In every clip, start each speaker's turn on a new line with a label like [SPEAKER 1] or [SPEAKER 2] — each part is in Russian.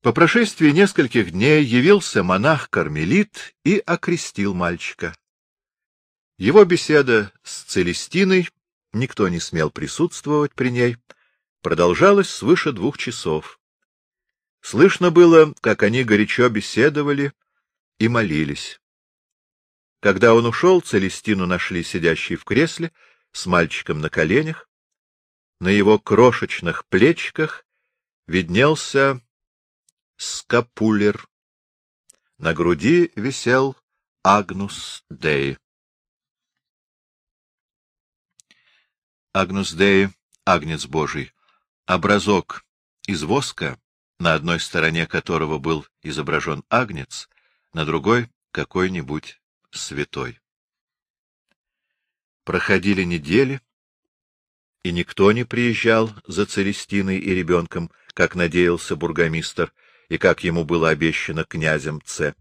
[SPEAKER 1] По прошествии нескольких дней явился монах-кармелит и окрестил мальчика. Его беседа с Целестиной, никто не смел присутствовать при ней, продолжалась свыше двух часов. Слышно было, как они горячо беседовали и молились. Когда он ушел, Целестину нашли сидящей в кресле, с мальчиком на коленях. На его крошечных плечиках виднелся скапулер. На груди висел Агнус Дей. Агнус Дей, Агнец Божий, образок из воска, на одной стороне которого был изображен Агнец, на другой — какой-нибудь святой. Проходили недели, и никто не приезжал за Целестиной и ребенком, как надеялся бургомистр, и как ему было обещано князем Ц.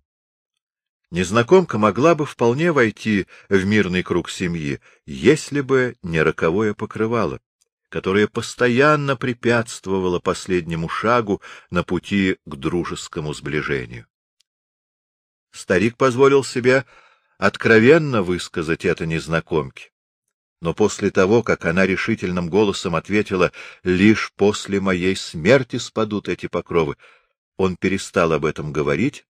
[SPEAKER 1] Незнакомка могла бы вполне войти в мирный круг семьи, если бы не роковое покрывало, которое постоянно препятствовало последнему шагу на пути к дружескому сближению. Старик позволил себе откровенно высказать это незнакомке, но после того, как она решительным голосом ответила «Лишь после моей смерти спадут эти покровы», он перестал об этом говорить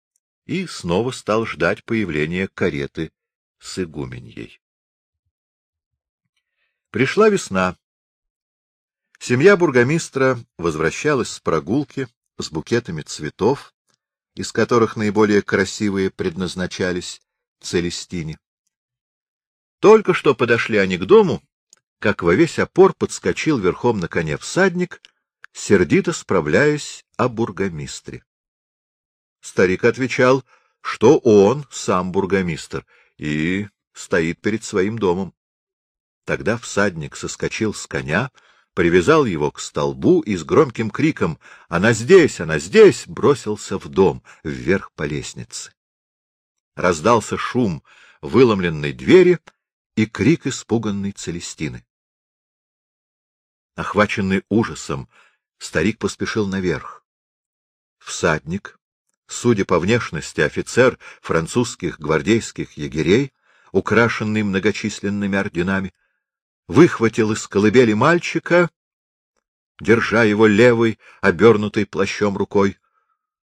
[SPEAKER 1] и снова стал ждать появления кареты с игуменьей. Пришла весна. Семья бургомистра возвращалась с прогулки с букетами цветов, из которых наиболее красивые предназначались Целестине. Только что подошли они к дому, как во весь опор подскочил верхом на коне всадник, сердито справляясь о бургомистре. Старик отвечал, что он сам бургомистр и стоит перед своим домом. Тогда всадник соскочил с коня, привязал его к столбу и с громким криком «Она здесь! Она здесь!» бросился в дом, вверх по лестнице. Раздался шум выломленной двери, и крик испуганной Целестины. Охваченный ужасом, старик поспешил наверх. Всадник, судя по внешности офицер французских гвардейских егерей, украшенный многочисленными орденами, выхватил из колыбели мальчика, держа его левой, обернутой плащом рукой,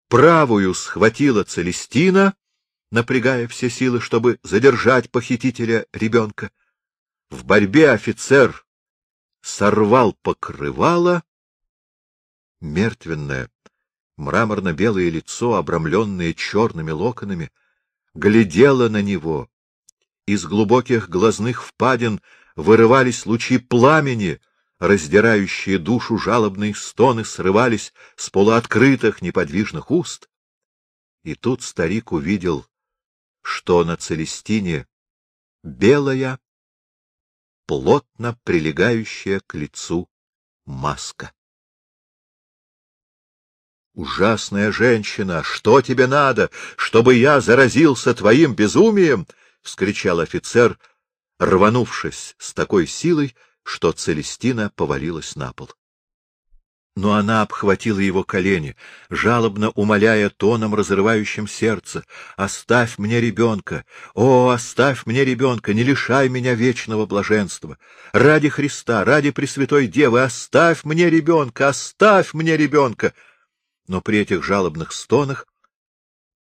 [SPEAKER 1] правую схватила Целестина напрягая все силы, чтобы задержать похитителя ребенка. В борьбе офицер сорвал покрывало, мертвенное, мраморно-белое лицо, обрамленное черными локонами, глядело на него. Из глубоких глазных впадин вырывались лучи пламени, раздирающие душу жалобные стоны срывались с полуоткрытых неподвижных уст. И тут старик увидел что на Целестине белая, плотно прилегающая к лицу маска. «Ужасная женщина! Что тебе надо, чтобы я заразился твоим безумием?» — вскричал офицер, рванувшись с такой силой, что Целестина повалилась на пол но она обхватила его колени, жалобно умоляя тоном, разрывающим сердце, «Оставь мне ребенка! О, оставь мне ребенка! Не лишай меня вечного блаженства! Ради Христа, ради Пресвятой Девы, оставь мне ребенка! Оставь мне ребенка!» Но при этих жалобных стонах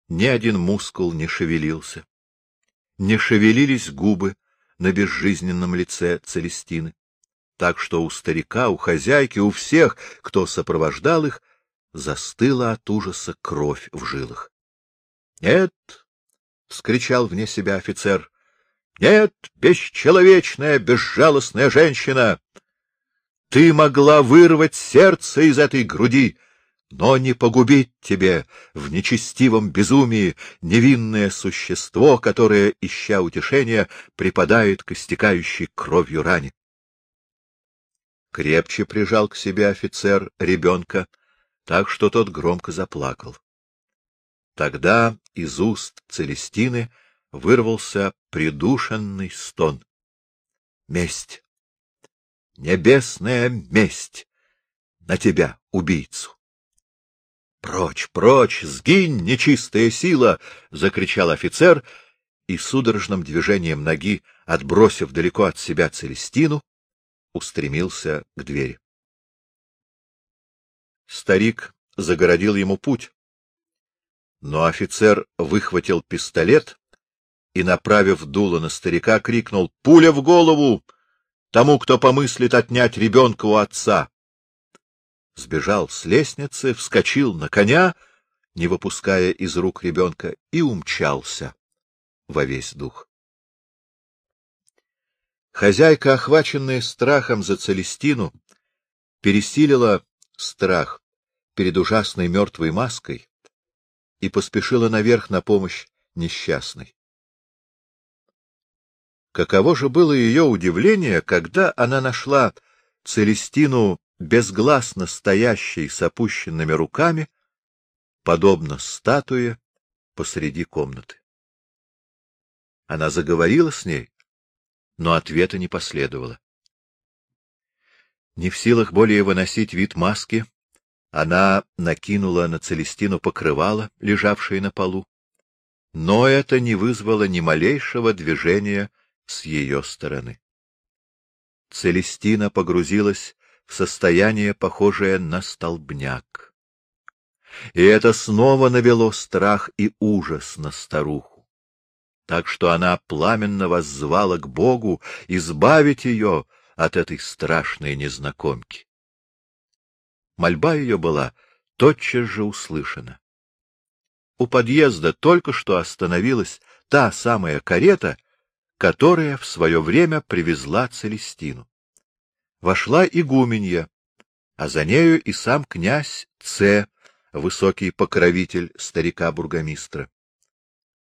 [SPEAKER 1] ни один мускул не шевелился. Не шевелились губы на безжизненном лице Целестины так что у старика, у хозяйки, у всех, кто сопровождал их, застыла от ужаса кровь в жилах. — Нет! — вскричал вне себя офицер. — Нет, бесчеловечная, безжалостная женщина! Ты могла вырвать сердце из этой груди, но не погубить тебе в нечестивом безумии невинное существо, которое, ища утешения, припадает к истекающей кровью ране. Крепче прижал к себе офицер ребенка, так что тот громко заплакал. Тогда из уст Целестины вырвался придушенный стон. Месть! Небесная месть на тебя, убийцу! Прочь, прочь, сгинь, нечистая сила! — закричал офицер, и судорожным движением ноги, отбросив далеко от себя Целестину, устремился к двери. Старик загородил ему путь, но офицер выхватил пистолет и, направив дуло на старика, крикнул «Пуля в голову! Тому, кто помыслит отнять ребенка у отца!» Сбежал с лестницы, вскочил на коня, не выпуская из рук ребенка, и умчался во весь дух. Хозяйка, охваченная страхом за Целестину, пересилила страх перед ужасной мертвой маской и поспешила наверх на помощь несчастной. Каково же было ее удивление, когда она нашла Целестину безгласно стоящей с опущенными руками, подобно статуе посреди комнаты. Она заговорила с ней, но ответа не последовало. Не в силах более выносить вид маски, она накинула на Целестину покрывало, лежавшее на полу, но это не вызвало ни малейшего движения с ее стороны. Целестина погрузилась в состояние, похожее на столбняк. И это снова навело страх и ужас на старуху так что она пламенно воззвала к Богу избавить ее от этой страшной незнакомки. Мольба ее была тотчас же услышана. У подъезда только что остановилась та самая карета, которая в свое время привезла Целестину. Вошла игуменья, а за нею и сам князь Ц, высокий покровитель старика-бургомистра.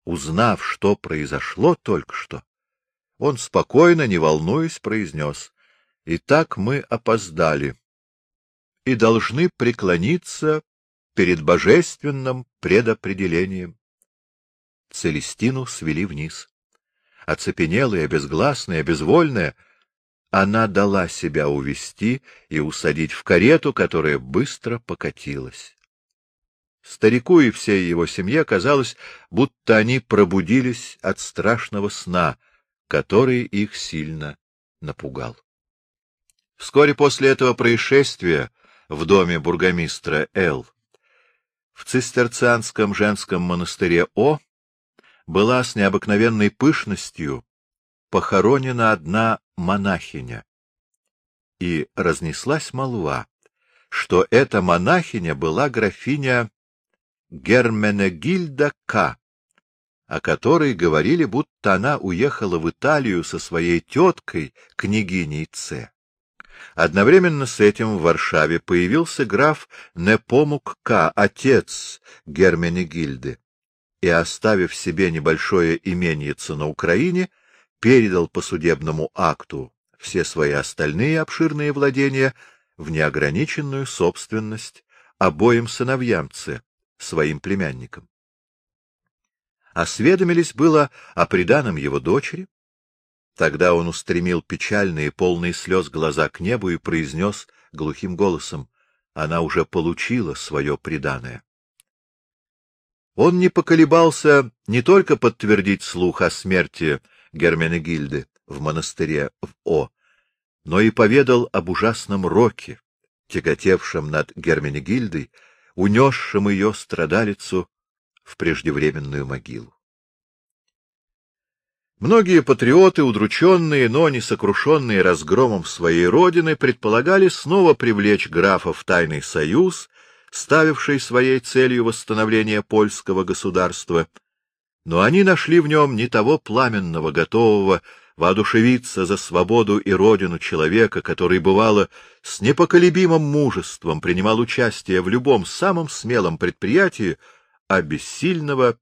[SPEAKER 1] Узнав, что произошло только что, он спокойно, не волнуясь, произнес, — Итак мы опоздали и должны преклониться перед божественным предопределением. Целестину свели вниз. Оцепенелая, безгласная, безвольная, она дала себя увести и усадить в карету, которая быстро покатилась. Старику и всей его семье казалось, будто они пробудились от страшного сна, который их сильно напугал. Вскоре после этого происшествия в доме бургомистра Л. в цистерцианском женском монастыре О была с необыкновенной пышностью похоронена одна монахиня, и разнеслась молва, что эта монахиня была графиня Герменегильда К., о которой говорили, будто она уехала в Италию со своей теткой, княгиней Ц. Одновременно с этим в Варшаве появился граф Непомук К., отец Герменегильды, и, оставив себе небольшое именьице на Украине, передал по судебному акту все свои остальные обширные владения в неограниченную собственность обоим сыновьям своим племянникам. Осведомились было о приданом его дочери. Тогда он устремил печальные, полные слез глаза к небу и произнес глухим голосом, она уже получила свое приданое. Он не поколебался не только подтвердить слух о смерти Герменегильды в монастыре в О, но и поведал об ужасном роке, тяготевшем над Герменегильдой, унесшим ее страдалицу в преждевременную могилу. Многие патриоты, удрученные, но не сокрушенные разгромом своей родины, предполагали снова привлечь графа в тайный союз, ставивший своей целью восстановление польского государства, но они нашли в нем не того пламенного, готового воодушевиться за свободу и родину человека, который, бывало, с непоколебимым мужеством принимал участие в любом самом смелом предприятии, а бессильного,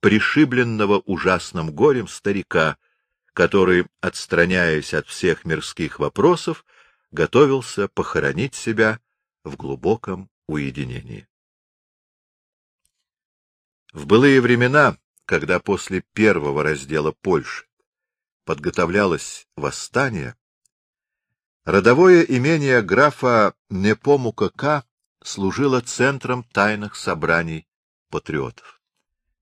[SPEAKER 1] пришибленного ужасным горем старика, который, отстраняясь от всех мирских вопросов, готовился похоронить себя в глубоком уединении. В былые времена, когда после первого раздела Польши подготовлялось восстание, родовое имение графа Непомука К. служила центром тайных собраний патриотов.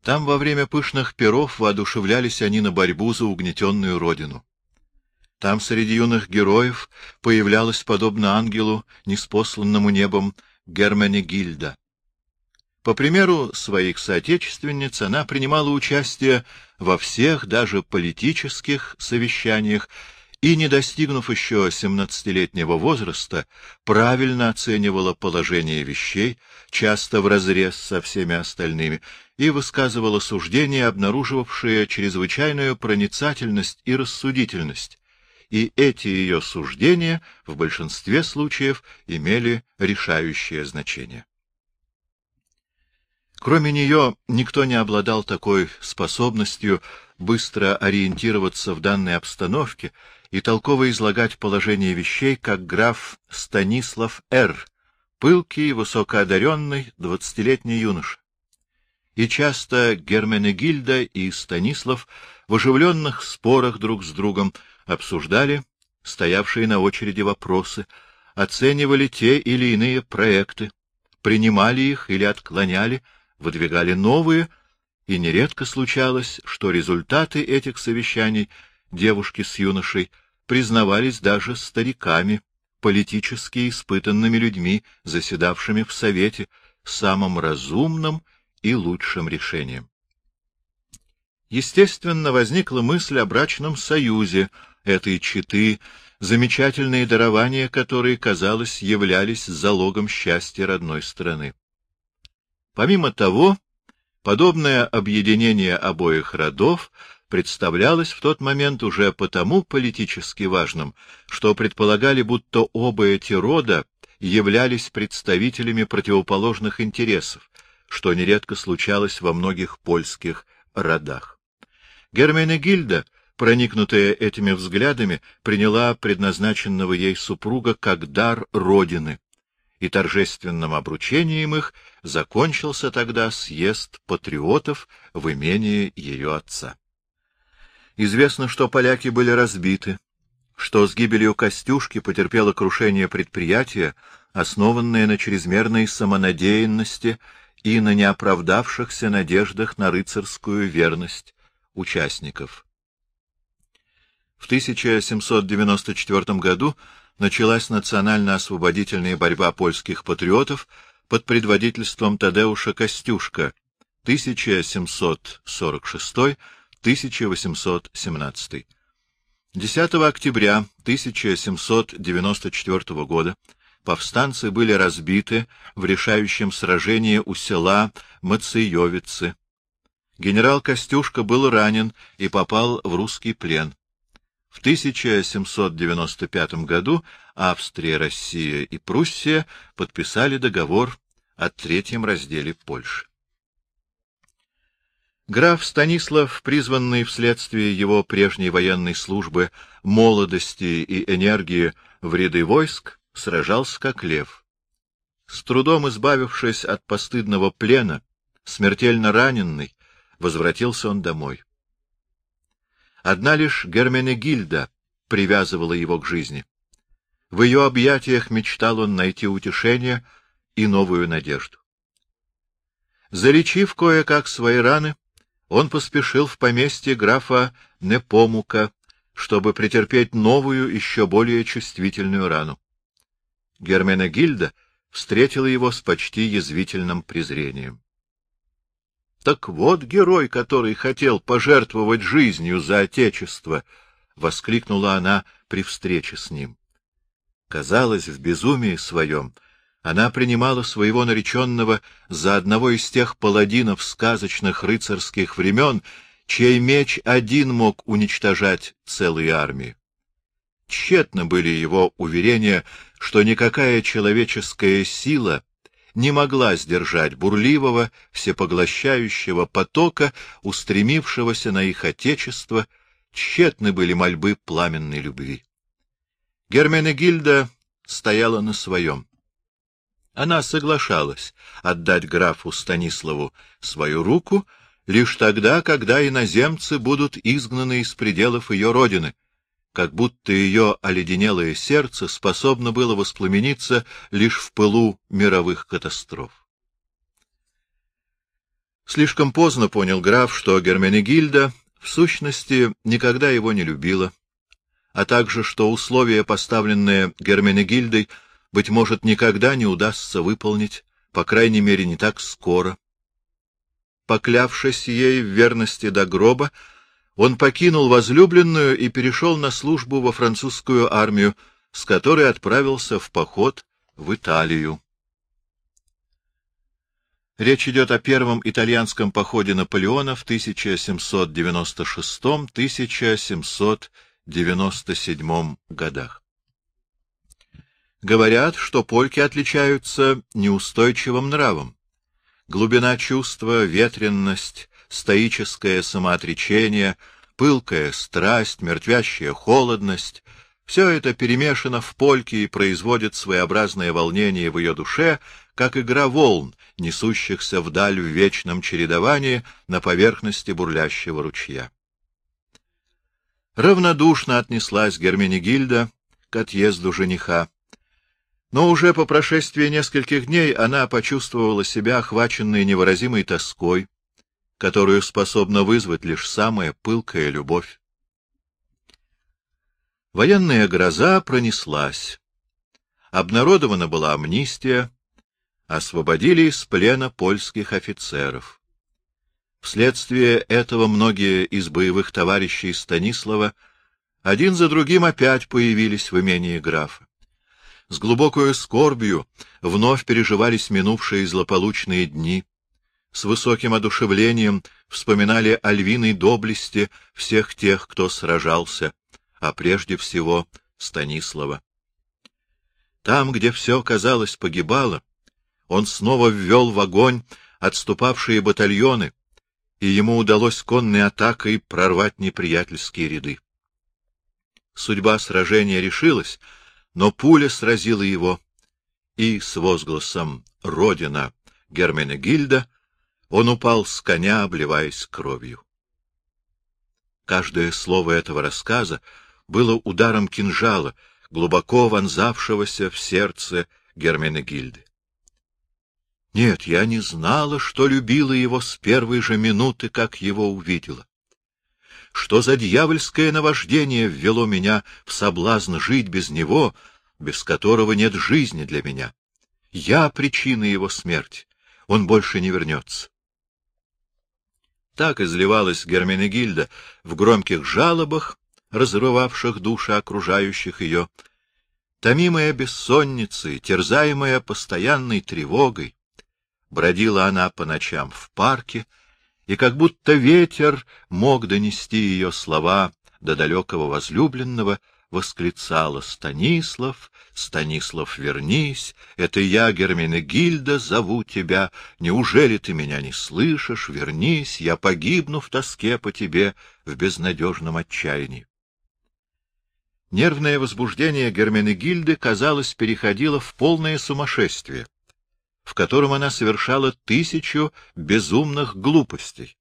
[SPEAKER 1] Там во время пышных перов воодушевлялись они на борьбу за угнетенную родину. Там среди юных героев появлялась, подобно ангелу, неспосланному небом, Гермене Гильда. По примеру своих соотечественниц она принимала участие во всех, даже политических, совещаниях и, не достигнув еще семнадцатилетнего возраста, правильно оценивала положение вещей, часто вразрез со всеми остальными, и высказывала суждения, обнаруживавшие чрезвычайную проницательность и рассудительность, и эти ее суждения в большинстве случаев имели решающее значение. Кроме нее, никто не обладал такой способностью быстро ориентироваться в данной обстановке и толково излагать положение вещей, как граф Станислав Р., пылкий, высокоодаренный, двадцатилетний юноша. И часто Герменегильда и Станислав в оживленных спорах друг с другом обсуждали стоявшие на очереди вопросы, оценивали те или иные проекты, принимали их или отклоняли, выдвигали новые, и нередко случалось, что результаты этих совещаний девушки с юношей признавались даже стариками, политически испытанными людьми, заседавшими в Совете, самым разумным и лучшим решением. Естественно, возникла мысль о брачном союзе этой четы, замечательные дарования которые, казалось, являлись залогом счастья родной страны. Помимо того, подобное объединение обоих родов представлялось в тот момент уже потому политически важным, что предполагали, будто оба эти рода являлись представителями противоположных интересов, что нередко случалось во многих польских родах. Герменегильда, проникнутая этими взглядами, приняла предназначенного ей супруга как дар Родины, и торжественным обручением их закончился тогда съезд патриотов в имении ее отца. Известно, что поляки были разбиты, что с гибелью Костюшки потерпело крушение предприятия, основанное на чрезмерной самонадеянности и на неоправдавшихся надеждах на рыцарскую верность участников. В 1794 году началась национально-освободительная борьба польских патриотов под предводительством Тадеуша Костюшка 1746-1817. 10 октября 1794 года повстанцы были разбиты в решающем сражении у села Мациевицы. Генерал Костюшка был ранен и попал в русский плен. В 1795 году Австрия, Россия и Пруссия подписали договор о третьем разделе Польши. Граф Станислав, призванный вследствие его прежней военной службы, молодости и энергии в ряды войск, сражался как лев. С трудом избавившись от постыдного плена, смертельно раненный, возвратился он домой. Одна лишь Герменегильда привязывала его к жизни. В ее объятиях мечтал он найти утешение и новую надежду. Залечив кое-как свои раны, он поспешил в поместье графа Непомука, чтобы претерпеть новую, еще более чувствительную рану. Герменегильда встретила его с почти язвительным презрением. Так вот герой, который хотел пожертвовать жизнью за отечество, — воскликнула она при встрече с ним. Казалось, в безумии своем она принимала своего нареченного за одного из тех паладинов сказочных рыцарских времен, чей меч один мог уничтожать целые армии. Тщетно были его уверения, что никакая человеческая сила не могла сдержать бурливого, всепоглощающего потока, устремившегося на их отечество, тщетны были мольбы пламенной любви. Герменегильда стояла на своем. Она соглашалась отдать графу Станиславу свою руку лишь тогда, когда иноземцы будут изгнаны из пределов ее родины, как будто ее оледенелое сердце способно было воспламениться лишь в пылу мировых катастроф. Слишком поздно понял граф, что Герменегильда в сущности никогда его не любила, а также что условия, поставленные Герменегильдой, быть может, никогда не удастся выполнить, по крайней мере, не так скоро. Поклявшись ей в верности до гроба, он покинул возлюбленную и перешел на службу во французскую армию, с которой отправился в поход в Италию. Речь идет о первом итальянском походе Наполеона в 1796-1797 годах. Говорят, что польки отличаются неустойчивым нравом. Глубина чувства, ветренность, стоическое самоотречение, пылкая страсть, мертвящая холодность — все это перемешано в польке и производит своеобразное волнение в ее душе, как игра волн, несущихся вдаль в вечном чередовании на поверхности бурлящего ручья. Равнодушно отнеслась Герменегильда к отъезду жениха. Но уже по прошествии нескольких дней она почувствовала себя охваченной невыразимой тоской, которую способна вызвать лишь самая пылкая любовь. Военная гроза пронеслась. Обнародована была амнистия, освободили из плена польских офицеров. Вследствие этого многие из боевых товарищей Станислава один за другим опять появились в имении графа. С глубокой скорбью вновь переживались минувшие злополучные дни с высоким одушевлением вспоминали о львиной доблести всех тех, кто сражался, а прежде всего Станислава. Там, где все, казалось, погибало, он снова ввел в огонь отступавшие батальоны, и ему удалось конной атакой прорвать неприятельские ряды. Судьба сражения решилась, но пуля сразила его, и с возгласом «Родина!» Герменегильда он упал с коня, обливаясь кровью. Каждое слово этого рассказа было ударом кинжала, глубоко вонзавшегося в сердце Герменегильды. Нет, я не знала, что любила его с первой же минуты, как его увидела. Что за дьявольское наваждение ввело меня в соблазн жить без него, без которого нет жизни для меня? Я причина его смерти. Он больше не вернется. Так изливалась Герменегильда в громких жалобах, разрывавших души окружающих ее. Томимая бессонницей, терзаемая постоянной тревогой, бродила она по ночам в парке, и как будто ветер мог донести ее слова до далекого возлюбленного, восклицала «Станислав, Станислав, вернись, это я, Герменегильда, зову тебя, неужели ты меня не слышишь, вернись, я погибну в тоске по тебе в безнадежном отчаянии». Нервное возбуждение Герменегильды, казалось, переходило в полное сумасшествие, в котором она совершала тысячу безумных глупостей.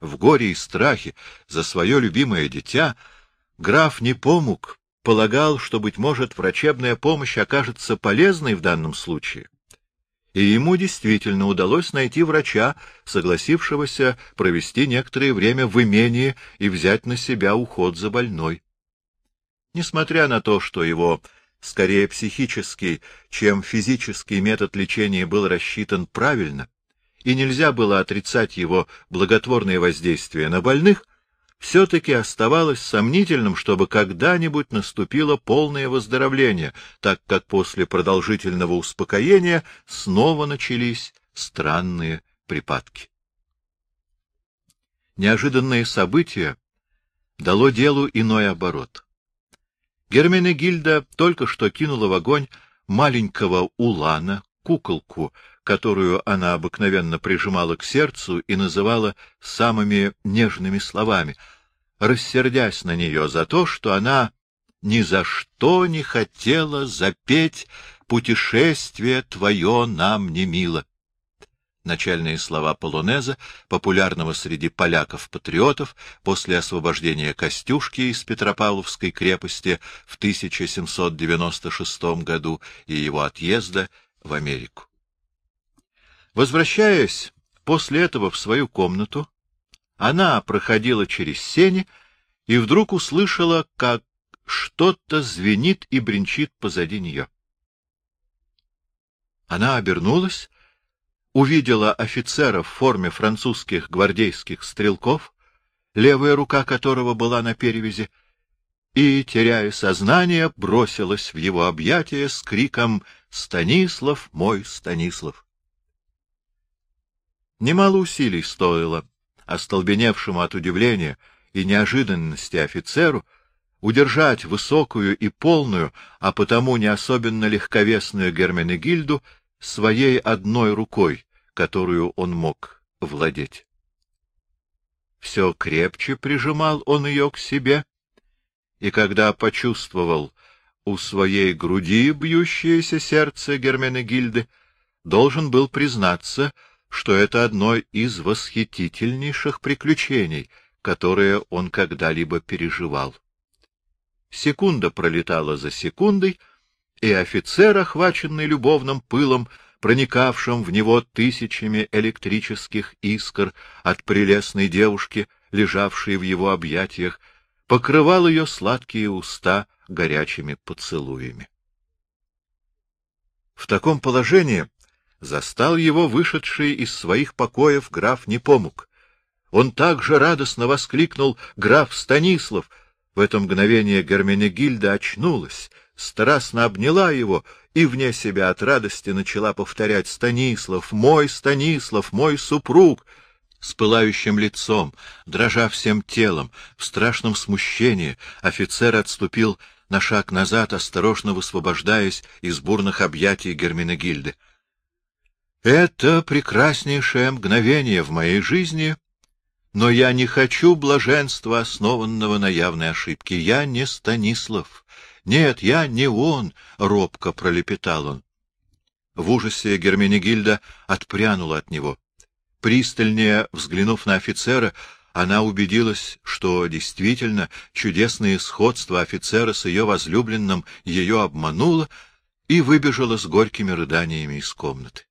[SPEAKER 1] В горе и страхе за свое любимое дитя — Граф Непомук полагал, что, быть может, врачебная помощь окажется полезной в данном случае. И ему действительно удалось найти врача, согласившегося провести некоторое время в имении и взять на себя уход за больной. Несмотря на то, что его скорее психический, чем физический метод лечения был рассчитан правильно, и нельзя было отрицать его благотворное воздействие на больных, все-таки оставалось сомнительным, чтобы когда-нибудь наступило полное выздоровление, так как после продолжительного успокоения снова начались странные припадки. Неожиданное событие дало делу иной оборот. Герменегильда только что кинула в огонь маленького улана, куколку, которую она обыкновенно прижимала к сердцу и называла самыми нежными словами, рассердясь на нее за то, что она ни за что не хотела запеть «Путешествие твое нам не мило». начальные слова полонеза, популярного среди поляков-патриотов после освобождения Костюшки из Петропавловской крепости в 1796 году и его отъезда в Америку. Возвращаясь после этого в свою комнату, она проходила через сени и вдруг услышала, как что-то звенит и бренчит позади нее. Она обернулась, увидела офицера в форме французских гвардейских стрелков, левая рука которого была на перевязи, и, теряя сознание, бросилась в его объятия с криком «Станислав, мой Станислав!». Немало усилий стоило остолбеневшему от удивления и неожиданности офицеру удержать высокую и полную, а потому не особенно легковесную Герменегильду своей одной рукой, которую он мог владеть. Все крепче прижимал он ее к себе, и когда почувствовал у своей груди бьющееся сердце Герменегильды, должен был признаться, что это одно из восхитительнейших приключений, которые он когда-либо переживал. Секунда пролетала за секундой, и офицер, охваченный любовным пылом, проникавшим в него тысячами электрических искр от прелестной девушки, лежавшей в его объятиях, покрывал ее сладкие уста горячими поцелуями. В таком положении застал его вышедший из своих покоев граф Непомук. Он также радостно воскликнул «Граф Станислав!» В это мгновение Герменегильда очнулась, страстно обняла его и вне себя от радости начала повторять «Станислав! Мой Станислав! Мой супруг!» С пылающим лицом, дрожа всем телом, в страшном смущении, офицер отступил на шаг назад, осторожно высвобождаясь из бурных объятий Герменегильды. Это прекраснейшее мгновение в моей жизни, но я не хочу блаженства, основанного на явной ошибке. Я не Станислав. Нет, я не он, — робко пролепетал он. В ужасе Герменегильда отпрянула от него. Пристальнее взглянув на офицера, она убедилась, что действительно чудесное сходство офицера с ее возлюбленным ее обмануло, и выбежала с горькими рыданиями из комнаты.